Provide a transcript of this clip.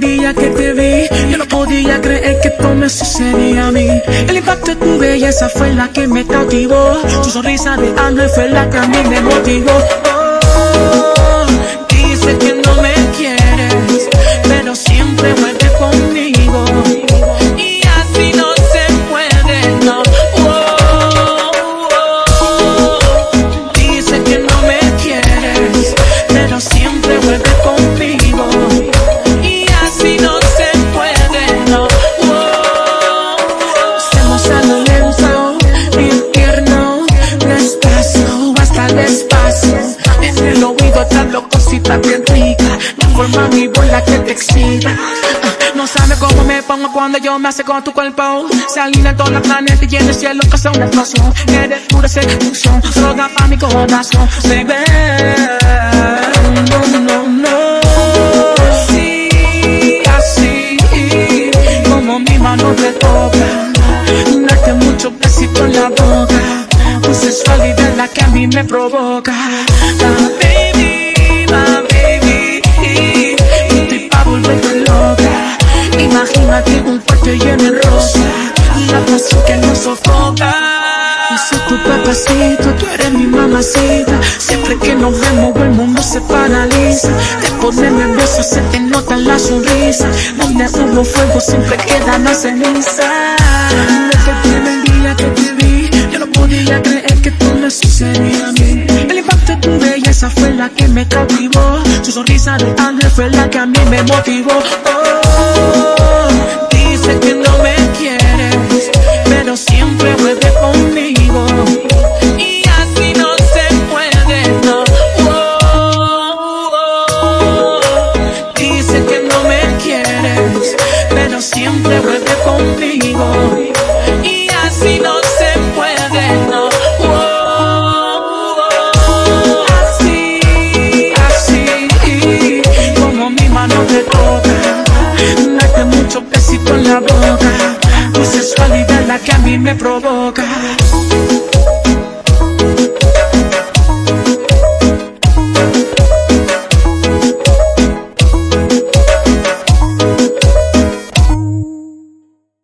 día que te vi, yo no podía creer que esto me sucedía a mí. El impacto de tu belleza fue la que me cautivó. Tu sonrisa de ángel fue la que a mí me motivó. Oh, dice que no me quieres, pero siempre vuelve conmigo. Ricas, de forma mi bola que te excita. Ah, No sabes cómo me pongo cuando yo me hace con tu cuerpo. Se alinea todos los planetas y en el cielo pasa una explosión. Eres pura seducción, droga pa' mi corazón. Baby, no, no, no. Sí, así, como mi mano te toca. Darte muchos besitos en la boca. Tu sensualidad es la que a mí me provoca. Sofoca. Yo soy tu papacito, tú eres mi mamacita. Siempre que nos vemos el mundo se paraliza. Te pones nervioso, se te nota en la sonrisa. Donde hubo fuego siempre quedan las cenizas. Desde el primer día que te vi, yo no podía creer que esto me sucedía a mí. El impacto de tu belleza fue la que me cautivó. Tu sonrisa de ángel fue la que a mí me motivó. Oh, conmigo. Y así no se puede, no. Oh, así, así, como mi mano te toca. Date muchos besitos en la boca. Tu sensualidad es la que a mí me provoca.